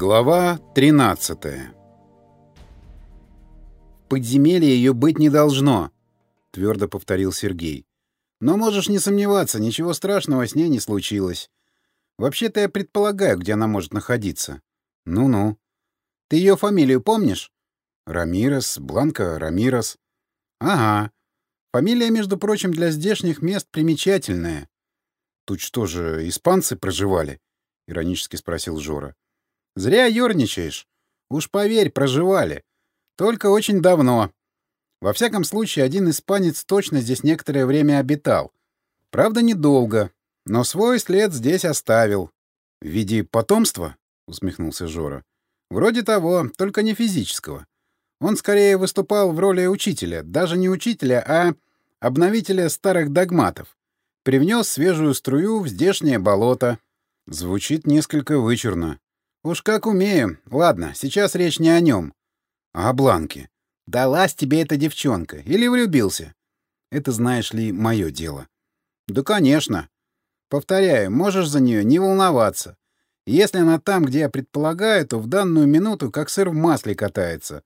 Глава 13 В подземелье ее быть не должно, твердо повторил Сергей. Но можешь не сомневаться, ничего страшного с ней не случилось. Вообще-то я предполагаю, где она может находиться. Ну-ну. Ты ее фамилию помнишь? Рамирес, Бланка Рамирес. Ага. Фамилия, между прочим, для здешних мест примечательная. Тут что же, испанцы проживали? Иронически спросил Жора. Зря ерничаешь. Уж поверь, проживали. Только очень давно. Во всяком случае, один испанец точно здесь некоторое время обитал. Правда, недолго, но свой след здесь оставил. — В виде потомства? — усмехнулся Жора. — Вроде того, только не физического. Он скорее выступал в роли учителя, даже не учителя, а обновителя старых догматов. Привнес свежую струю в здешнее болото. Звучит несколько вычурно. Уж как умею. Ладно, сейчас речь не о нем. А о Бланке. Далась тебе эта девчонка. Или влюбился? Это, знаешь ли, мое дело. Да, конечно. Повторяю, можешь за нее не волноваться. Если она там, где я предполагаю, то в данную минуту как сыр в масле катается.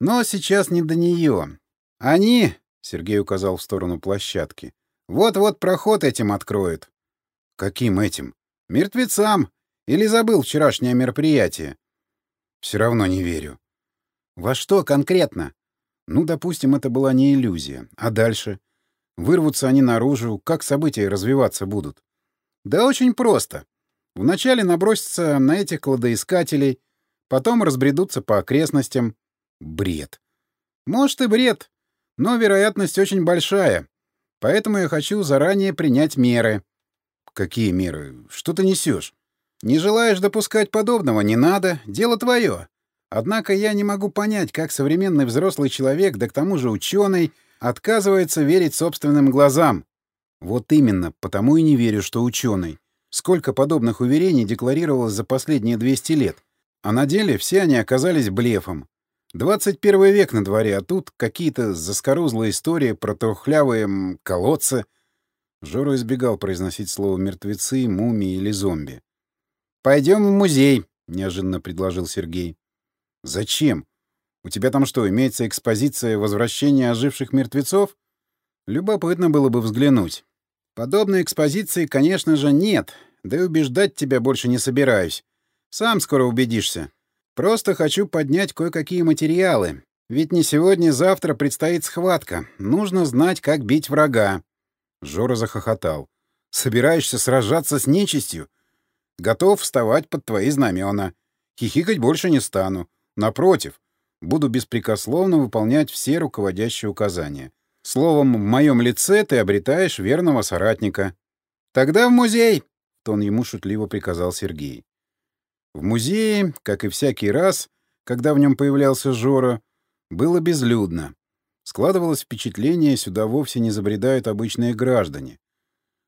Но сейчас не до нее. Они, — Сергей указал в сторону площадки, — вот-вот проход этим откроют. Каким этим? Мертвецам. Или забыл вчерашнее мероприятие? Все равно не верю. Во что конкретно? Ну, допустим, это была не иллюзия. А дальше? Вырвутся они наружу, как события развиваться будут? Да очень просто. Вначале набросятся на этих кладоискателей, потом разбредутся по окрестностям. Бред. Может и бред, но вероятность очень большая. Поэтому я хочу заранее принять меры. Какие меры? Что ты несешь? Не желаешь допускать подобного, не надо, дело твое. Однако я не могу понять, как современный взрослый человек, да к тому же ученый, отказывается верить собственным глазам. Вот именно, потому и не верю, что ученый. Сколько подобных уверений декларировалось за последние 200 лет. А на деле все они оказались блефом. 21 век на дворе, а тут какие-то заскорузлые истории про трухлявые колодцы. Жора избегал произносить слово «мертвецы», «мумии» или «зомби». «Пойдем в музей», — неожиданно предложил Сергей. «Зачем? У тебя там что, имеется экспозиция возвращения оживших мертвецов? Любопытно было бы взглянуть. Подобной экспозиции, конечно же, нет, да и убеждать тебя больше не собираюсь. Сам скоро убедишься. Просто хочу поднять кое-какие материалы. Ведь не сегодня-завтра предстоит схватка. Нужно знать, как бить врага». Жора захохотал. «Собираешься сражаться с нечистью? Готов вставать под твои знамена. Хихикать больше не стану. Напротив, буду беспрекословно выполнять все руководящие указания. Словом, в моем лице ты обретаешь верного соратника. Тогда в музей, — тон ему шутливо приказал Сергей. В музее, как и всякий раз, когда в нем появлялся Жора, было безлюдно. Складывалось впечатление, сюда вовсе не забредают обычные граждане.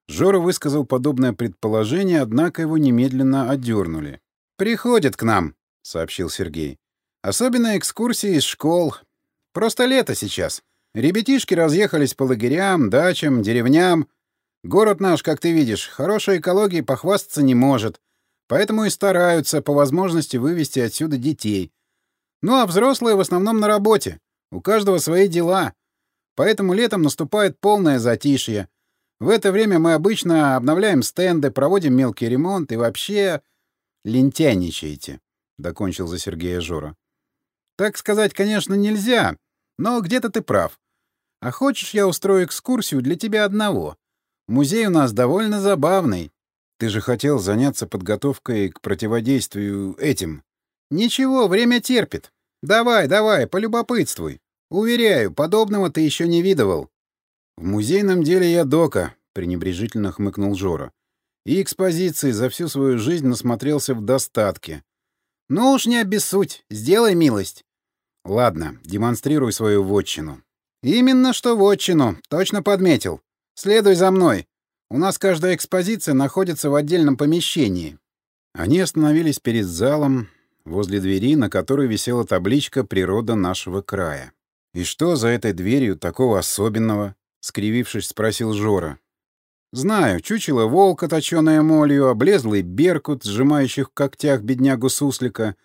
Жора высказал подобное предположение, однако его немедленно отдернули. «Приходят к нам», — сообщил Сергей. «Особенно экскурсии из школ. Просто лето сейчас. Ребятишки разъехались по лагерям, дачам, деревням. Город наш, как ты видишь, хорошей экологией похвастаться не может, поэтому и стараются по возможности вывести отсюда детей. Ну а взрослые в основном на работе. У каждого свои дела. Поэтому летом наступает полное затишье. В это время мы обычно обновляем стенды, проводим мелкий ремонт и вообще лентяйничаете, — докончил за Сергея Жора. Так сказать, конечно, нельзя, но где-то ты прав. А хочешь, я устрою экскурсию для тебя одного? Музей у нас довольно забавный. Ты же хотел заняться подготовкой к противодействию этим. Ничего, время терпит. Давай, давай, полюбопытствуй. Уверяю, подобного ты еще не видывал. «В музейном деле я дока», — пренебрежительно хмыкнул Жора. «И экспозиции за всю свою жизнь насмотрелся в достатке». «Ну уж не обессудь, сделай милость». «Ладно, демонстрируй свою вотчину». «Именно что вотчину, точно подметил. Следуй за мной. У нас каждая экспозиция находится в отдельном помещении». Они остановились перед залом, возле двери, на которой висела табличка «Природа нашего края». «И что за этой дверью такого особенного?» — скривившись, спросил Жора. Знаю, чучело волка, точёное молью, облезлый беркут, сжимающих в когтях беднягу суслика,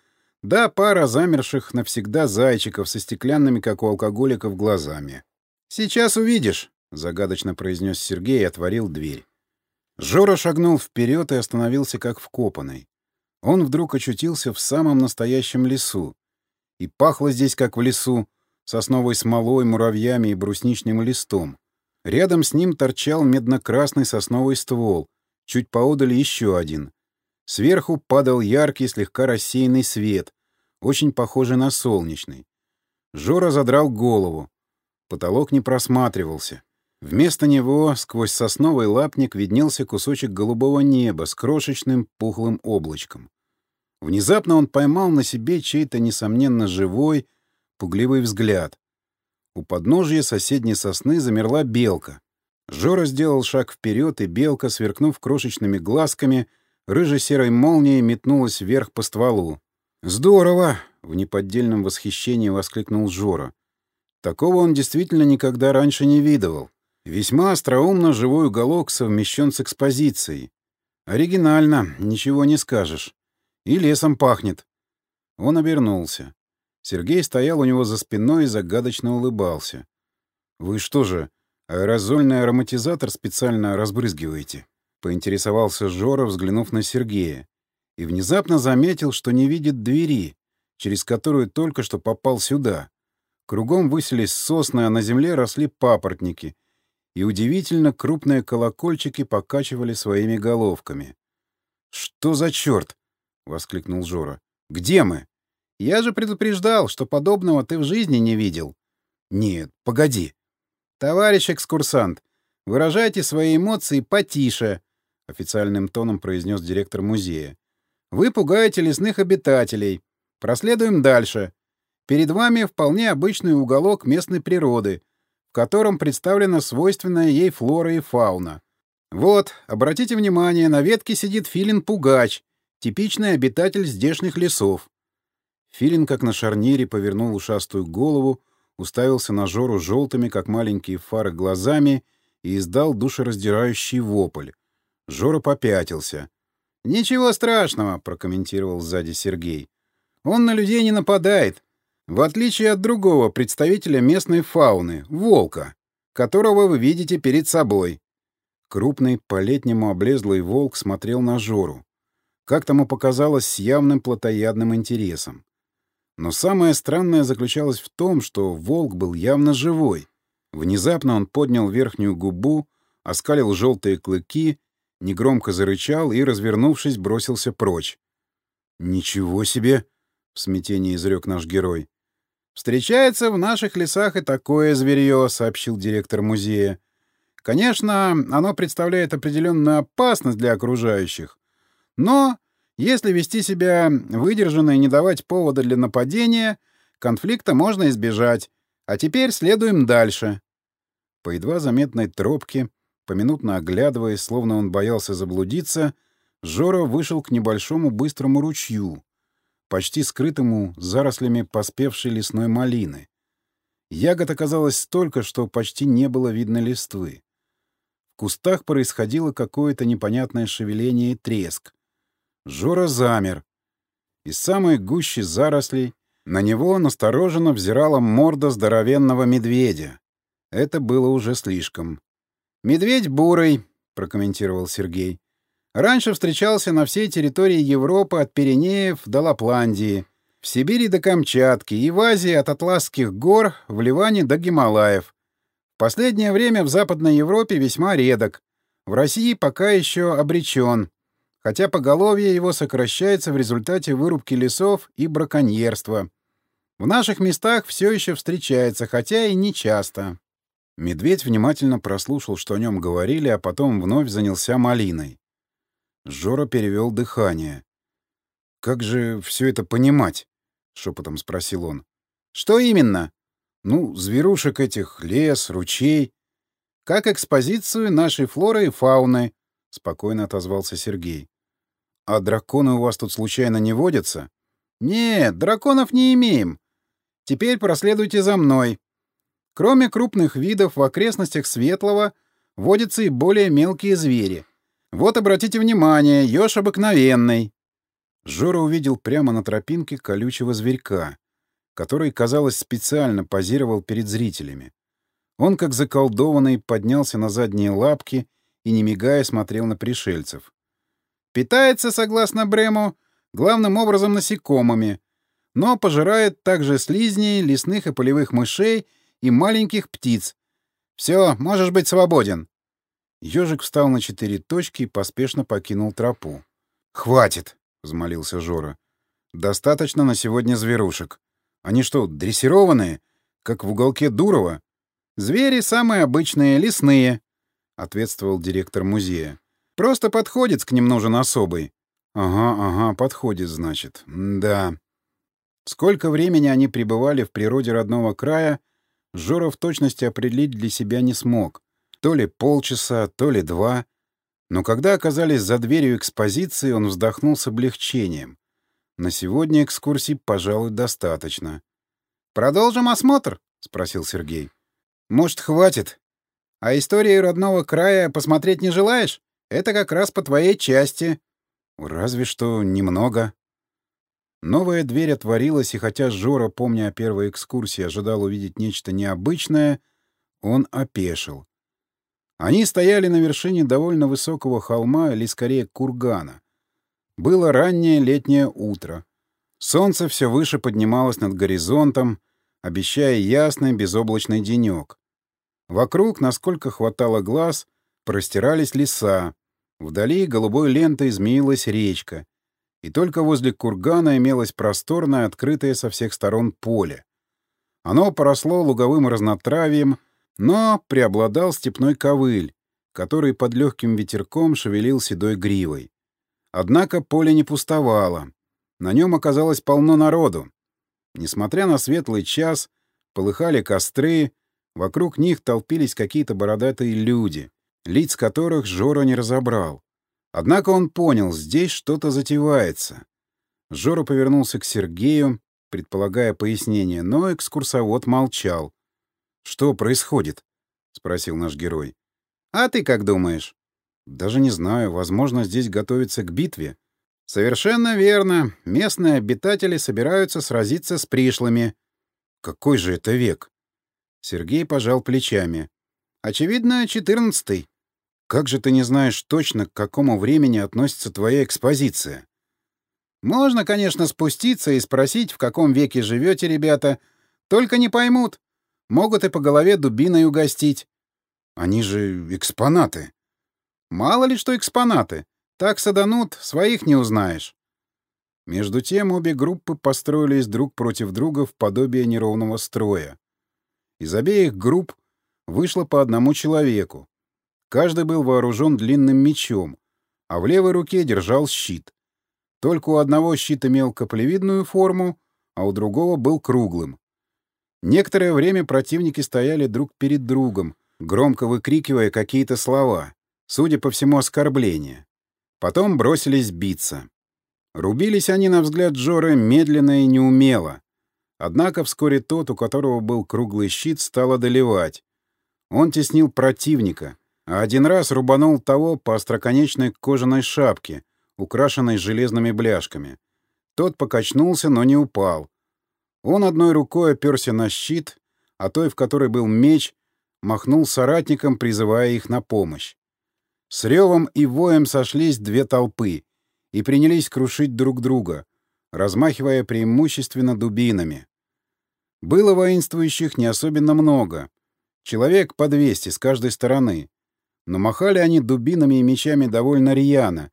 да пара замерших навсегда зайчиков со стеклянными, как у алкоголиков, глазами. «Сейчас увидишь», — загадочно произнес Сергей и отворил дверь. Жора шагнул вперед и остановился как вкопанный. Он вдруг очутился в самом настоящем лесу. И пахло здесь, как в лесу, сосновой смолой, муравьями и брусничным листом. Рядом с ним торчал медно-красный сосновый ствол, чуть поодаль еще один. Сверху падал яркий, слегка рассеянный свет, очень похожий на солнечный. Жора задрал голову. Потолок не просматривался. Вместо него сквозь сосновый лапник виднелся кусочек голубого неба с крошечным пухлым облачком. Внезапно он поймал на себе чей-то, несомненно, живой, пугливый взгляд. У подножия соседней сосны замерла белка. Жора сделал шаг вперед, и белка, сверкнув крошечными глазками, рыже-серой молнией метнулась вверх по стволу. «Здорово!» — в неподдельном восхищении воскликнул Жора. Такого он действительно никогда раньше не видывал. Весьма остроумно живой уголок совмещен с экспозицией. Оригинально, ничего не скажешь. И лесом пахнет. Он обернулся. Сергей стоял у него за спиной и загадочно улыбался. «Вы что же, аэрозольный ароматизатор специально разбрызгиваете?» — поинтересовался Жора, взглянув на Сергея. И внезапно заметил, что не видит двери, через которую только что попал сюда. Кругом высились сосны, а на земле росли папоротники, и удивительно крупные колокольчики покачивали своими головками. «Что за черт?» — воскликнул Жора. «Где мы?» Я же предупреждал, что подобного ты в жизни не видел. Нет, погоди. Товарищ экскурсант, выражайте свои эмоции потише, официальным тоном произнес директор музея. Вы пугаете лесных обитателей. Проследуем дальше. Перед вами вполне обычный уголок местной природы, в котором представлена свойственная ей флора и фауна. Вот, обратите внимание, на ветке сидит филин-пугач, типичный обитатель здешних лесов. Филин, как на шарнире, повернул ушастую голову, уставился на Жору желтыми, как маленькие фары, глазами и издал душераздирающий вопль. Жора попятился. «Ничего страшного», — прокомментировал сзади Сергей. «Он на людей не нападает, в отличие от другого представителя местной фауны — волка, которого вы видите перед собой». Крупный, по-летнему облезлый волк смотрел на Жору. Как тому показалось, с явным плотоядным интересом. Но самое странное заключалось в том, что волк был явно живой. Внезапно он поднял верхнюю губу, оскалил желтые клыки, негромко зарычал и, развернувшись, бросился прочь. «Ничего себе!» — в смятении изрек наш герой. «Встречается в наших лесах и такое зверье», — сообщил директор музея. «Конечно, оно представляет определенную опасность для окружающих, но если вести себя выдержанно и не давать повода для нападения, конфликта можно избежать. А теперь следуем дальше. По едва заметной тропке, поминутно оглядываясь, словно он боялся заблудиться, Жора вышел к небольшому быстрому ручью, почти скрытому зарослями поспевшей лесной малины. Ягод оказалось столько, что почти не было видно листвы. В кустах происходило какое-то непонятное шевеление и треск. Жора замер. Из самой гущи зарослей на него настороженно взирала морда здоровенного медведя. Это было уже слишком. «Медведь бурый», — прокомментировал Сергей. «Раньше встречался на всей территории Европы от Пиренеев до Лапландии, в Сибири до Камчатки и в Азии от Атласских гор в Ливане до Гималаев. В последнее время в Западной Европе весьма редок. В России пока еще обречен хотя поголовье его сокращается в результате вырубки лесов и браконьерства. В наших местах все еще встречается, хотя и не часто. Медведь внимательно прослушал, что о нем говорили, а потом вновь занялся малиной. Жора перевел дыхание. «Как же все это понимать?» — шепотом спросил он. «Что именно?» «Ну, зверушек этих, лес, ручей». «Как экспозицию нашей флоры и фауны», — спокойно отозвался Сергей. «А драконы у вас тут случайно не водятся?» «Нет, драконов не имеем. Теперь проследуйте за мной. Кроме крупных видов в окрестностях Светлого, водятся и более мелкие звери. Вот обратите внимание, еж обыкновенный. Жора увидел прямо на тропинке колючего зверька, который, казалось, специально позировал перед зрителями. Он, как заколдованный, поднялся на задние лапки и, не мигая, смотрел на пришельцев. Питается, согласно Брему, главным образом насекомыми, но пожирает также слизней, лесных и полевых мышей и маленьких птиц. Все, можешь быть свободен. Ежик встал на четыре точки и поспешно покинул тропу. «Хватит!» — взмолился Жора. «Достаточно на сегодня зверушек. Они что, дрессированные? Как в уголке Дурова?» «Звери самые обычные, лесные», — ответствовал директор музея. «Просто подходит к ним нужен особый». «Ага, ага, подходит, значит. да». Сколько времени они пребывали в природе родного края, Жора в точности определить для себя не смог. То ли полчаса, то ли два. Но когда оказались за дверью экспозиции, он вздохнул с облегчением. На сегодня экскурсий, пожалуй, достаточно. «Продолжим осмотр?» — спросил Сергей. «Может, хватит? А историю родного края посмотреть не желаешь? Это как раз по твоей части». «Разве что немного». Новая дверь отворилась, и хотя Жора, помня о первой экскурсии, ожидал увидеть нечто необычное, он опешил. Они стояли на вершине довольно высокого холма, или скорее кургана. Было раннее летнее утро. Солнце все выше поднималось над горизонтом, обещая ясный безоблачный денек. Вокруг, насколько хватало глаз, простирались леса. Вдали голубой лентой змеилась речка. И только возле кургана имелось просторное, открытое со всех сторон поле. Оно поросло луговым разнотравием, но преобладал степной ковыль, который под легким ветерком шевелил седой гривой. Однако поле не пустовало. На нем оказалось полно народу. Несмотря на светлый час, полыхали костры, вокруг них толпились какие-то бородатые люди, лиц которых Жора не разобрал. Однако он понял, здесь что-то затевается. Жора повернулся к Сергею, предполагая пояснение, но экскурсовод молчал. «Что происходит?» — спросил наш герой. «А ты как думаешь?» «Даже не знаю. Возможно, здесь готовится к битве». «Совершенно верно. Местные обитатели собираются сразиться с пришлыми». «Какой же это век?» Сергей пожал плечами. «Очевидно, четырнадцатый». «Как же ты не знаешь точно, к какому времени относится твоя экспозиция?» «Можно, конечно, спуститься и спросить, в каком веке живете, ребята. Только не поймут. Могут и по голове дубиной угостить. Они же экспонаты. Мало ли что экспонаты. Так саданут, своих не узнаешь. Между тем обе группы построились друг против друга в подобие неровного строя. Из обеих групп вышло по одному человеку. Каждый был вооружен длинным мечом, а в левой руке держал щит. Только у одного щит имел каплевидную форму, а у другого был круглым. Некоторое время противники стояли друг перед другом, громко выкрикивая какие-то слова, судя по всему, оскорбления. Потом бросились биться. Рубились они, на взгляд Джоры, медленно и неумело. Однако вскоре тот, у которого был круглый щит, стал одолевать. Он теснил противника, а один раз рубанул того по остроконечной кожаной шапке, украшенной железными бляшками. Тот покачнулся, но не упал. Он одной рукой оперся на щит, а той, в которой был меч, махнул соратникам, призывая их на помощь. С ревом и воем сошлись две толпы и принялись крушить друг друга, размахивая преимущественно дубинами. Было воинствующих не особенно много, человек по 200 с каждой стороны, но махали они дубинами и мечами довольно рьяно,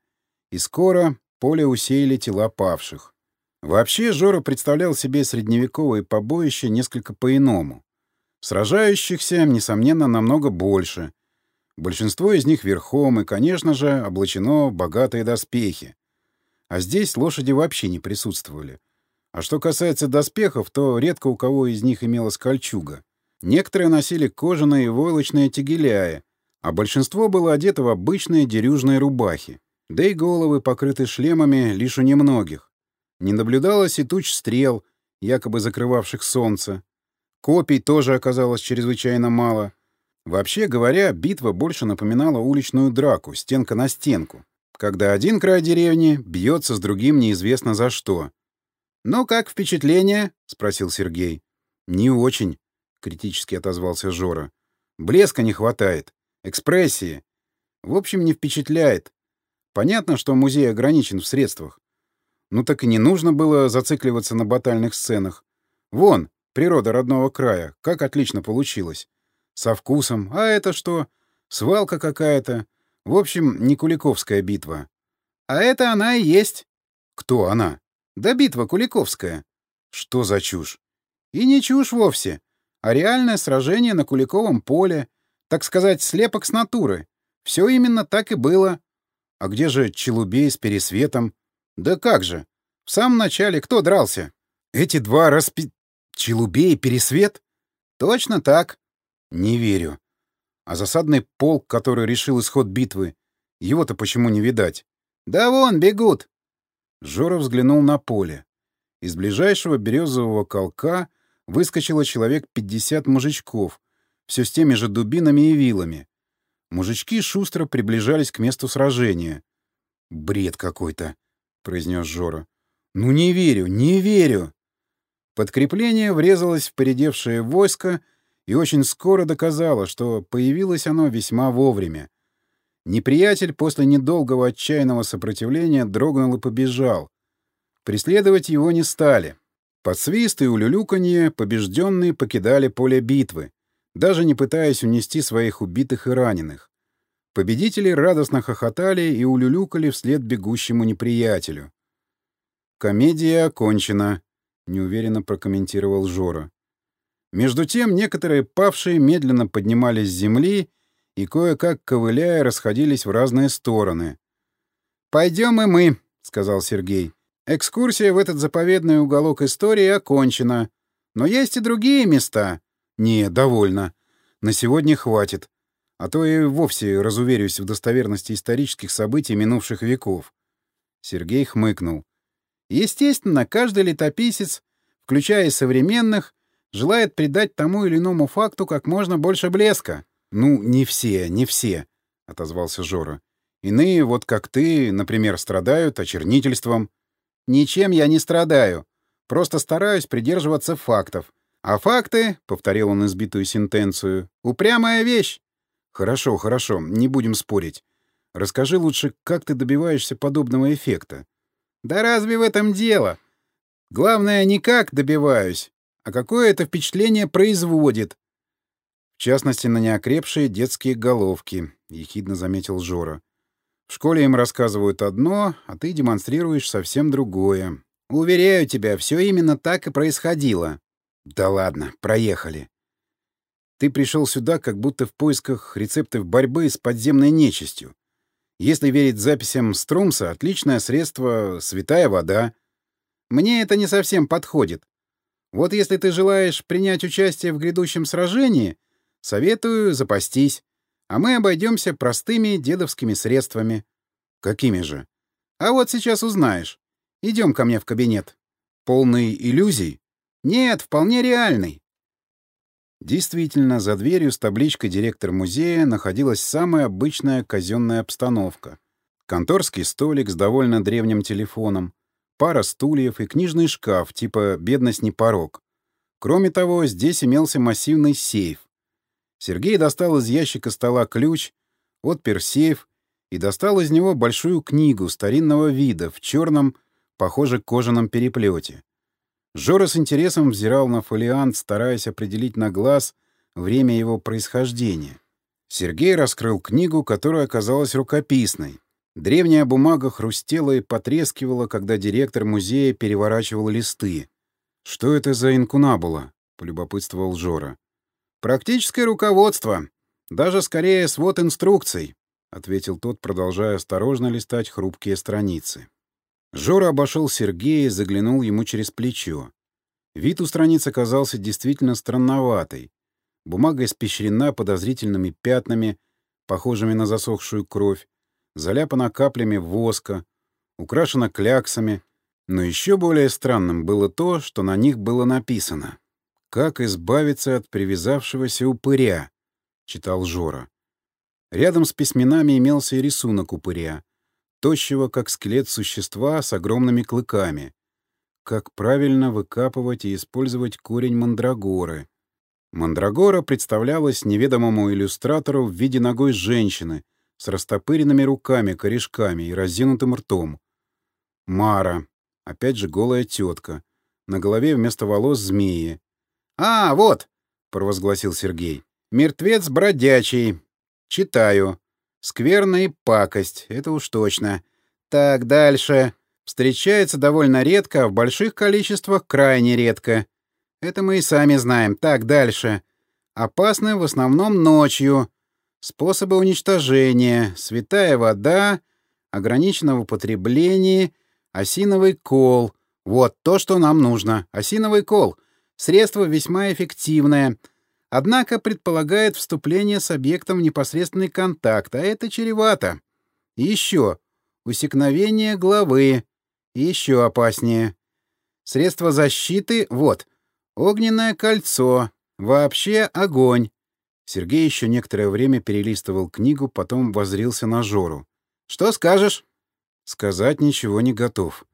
и скоро поле усеяли тела павших. Вообще Жора представлял себе средневековые побоища несколько по-иному. Сражающихся, несомненно, намного больше. Большинство из них верхом и, конечно же, облачено в богатые доспехи. А здесь лошади вообще не присутствовали. А что касается доспехов, то редко у кого из них имелась кольчуга. Некоторые носили кожаные и войлочные тегеляи, а большинство было одето в обычные дерюжные рубахи. Да и головы покрыты шлемами лишь у немногих. Не наблюдалось и туч стрел, якобы закрывавших солнце. Копий тоже оказалось чрезвычайно мало. Вообще говоря, битва больше напоминала уличную драку, стенка на стенку, когда один край деревни бьется с другим неизвестно за что. «Ну, как впечатление?» — спросил Сергей. «Не очень», — критически отозвался Жора. «Блеска не хватает. Экспрессии. В общем, не впечатляет. Понятно, что музей ограничен в средствах. Ну так и не нужно было зацикливаться на батальных сценах. Вон, природа родного края, как отлично получилось. Со вкусом. А это что? Свалка какая-то. В общем, не Куликовская битва. А это она и есть. Кто она? Да битва Куликовская. Что за чушь? И не чушь вовсе, а реальное сражение на Куликовом поле, так сказать, слепок с натуры. Все именно так и было. А где же Челубей с Пересветом? Да как же? В самом начале кто дрался? Эти два распи... Челубей и Пересвет? Точно так. Не верю. А засадный полк, который решил исход битвы, его-то почему не видать? Да вон, бегут. Жора взглянул на поле. Из ближайшего березового колка выскочило человек 50 мужичков, все с теми же дубинами и вилами. Мужички шустро приближались к месту сражения. «Бред какой-то», — произнес Жора. «Ну не верю, не верю!» Подкрепление врезалось в поредевшее войско и очень скоро доказало, что появилось оно весьма вовремя. Неприятель после недолгого отчаянного сопротивления дрогнул и побежал. Преследовать его не стали. Под свист и улюлюканье побежденные покидали поле битвы, даже не пытаясь унести своих убитых и раненых. Победители радостно хохотали и улюлюкали вслед бегущему неприятелю. «Комедия окончена», — неуверенно прокомментировал Жора. Между тем некоторые павшие медленно поднимались с земли и, кое-как ковыляя, расходились в разные стороны. «Пойдем и мы», — сказал Сергей. «Экскурсия в этот заповедный уголок истории окончена. Но есть и другие места». «Не, довольно. На сегодня хватит. А то и вовсе разуверюсь в достоверности исторических событий минувших веков». Сергей хмыкнул. Естественно, каждый летописец, включая современных, желает придать тому или иному факту как можно больше блеска. «Ну, не все, не все», — отозвался Жора. «Иные, вот как ты, например, страдают очернительством». «Ничем я не страдаю. Просто стараюсь придерживаться фактов. А факты, — повторил он избитую сентенцию, — упрямая вещь». «Хорошо, хорошо, не будем спорить. Расскажи лучше, как ты добиваешься подобного эффекта?» «Да разве в этом дело? Главное, не как добиваюсь, а какое это впечатление производит. В частности, на неокрепшие детские головки, — ехидно заметил Жора. В школе им рассказывают одно, а ты демонстрируешь совсем другое. Уверяю тебя, все именно так и происходило. Да ладно, проехали. Ты пришел сюда как будто в поисках рецептов борьбы с подземной нечистью. Если верить записям Струмса, отличное средство — святая вода. Мне это не совсем подходит. Вот если ты желаешь принять участие в грядущем сражении, советую запастись, а мы обойдемся простыми дедовскими средствами. Какими же? А вот сейчас узнаешь. Идем ко мне в кабинет. Полный иллюзий? Нет, вполне реальный. Действительно, за дверью с табличкой «Директор музея» находилась самая обычная казенная обстановка. Конторский столик с довольно древним телефоном, пара стульев и книжный шкаф типа «Бедность не порог». Кроме того, здесь имелся массивный сейф. Сергей достал из ящика стола ключ, отпер сейф и достал из него большую книгу старинного вида в черном, похоже, кожаном переплете. Жора с интересом взирал на фолиант, стараясь определить на глаз время его происхождения. Сергей раскрыл книгу, которая оказалась рукописной. Древняя бумага хрустела и потрескивала, когда директор музея переворачивал листы. «Что это за инкунабула?» — полюбопытствовал Жора. «Практическое руководство. Даже скорее свод инструкций», — ответил тот, продолжая осторожно листать хрупкие страницы. Жора обошел Сергея и заглянул ему через плечо. Вид у страниц оказался действительно странноватый. Бумага испещрена подозрительными пятнами, похожими на засохшую кровь, заляпана каплями воска, украшена кляксами, но еще более странным было то, что на них было написано. Как избавиться от привязавшегося упыря? — читал Жора. Рядом с письменами имелся и рисунок упыря, тощего, как скелет существа с огромными клыками. Как правильно выкапывать и использовать корень мандрагоры. Мандрагора представлялась неведомому иллюстратору в виде ногой женщины с растопыренными руками, корешками и разинутым ртом. Мара. Опять же голая тетка. На голове вместо волос змеи. «А, вот!» — провозгласил Сергей. «Мертвец бродячий. Читаю. Скверная пакость, это уж точно. Так, дальше. Встречается довольно редко, в больших количествах крайне редко. Это мы и сами знаем. Так, дальше. Опасны в основном ночью. Способы уничтожения. Святая вода. Ограничено в употреблении. Осиновый кол. Вот то, что нам нужно. Осиновый кол. Средство весьма эффективное — однако предполагает вступление с объектом в непосредственный контакт, а это чревато. Еще усекновение головы. Еще опаснее. Средство защиты — вот. Огненное кольцо. Вообще огонь. Сергей еще некоторое время перелистывал книгу, потом возрился на Жору. «Что скажешь?» «Сказать ничего не готов.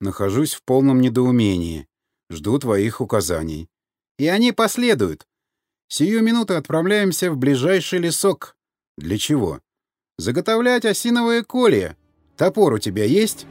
Нахожусь в полном недоумении. Жду твоих указаний». «И они последуют. Сию минуту отправляемся в ближайший лесок. Для чего? Заготовлять осиновые колья. Топор у тебя есть?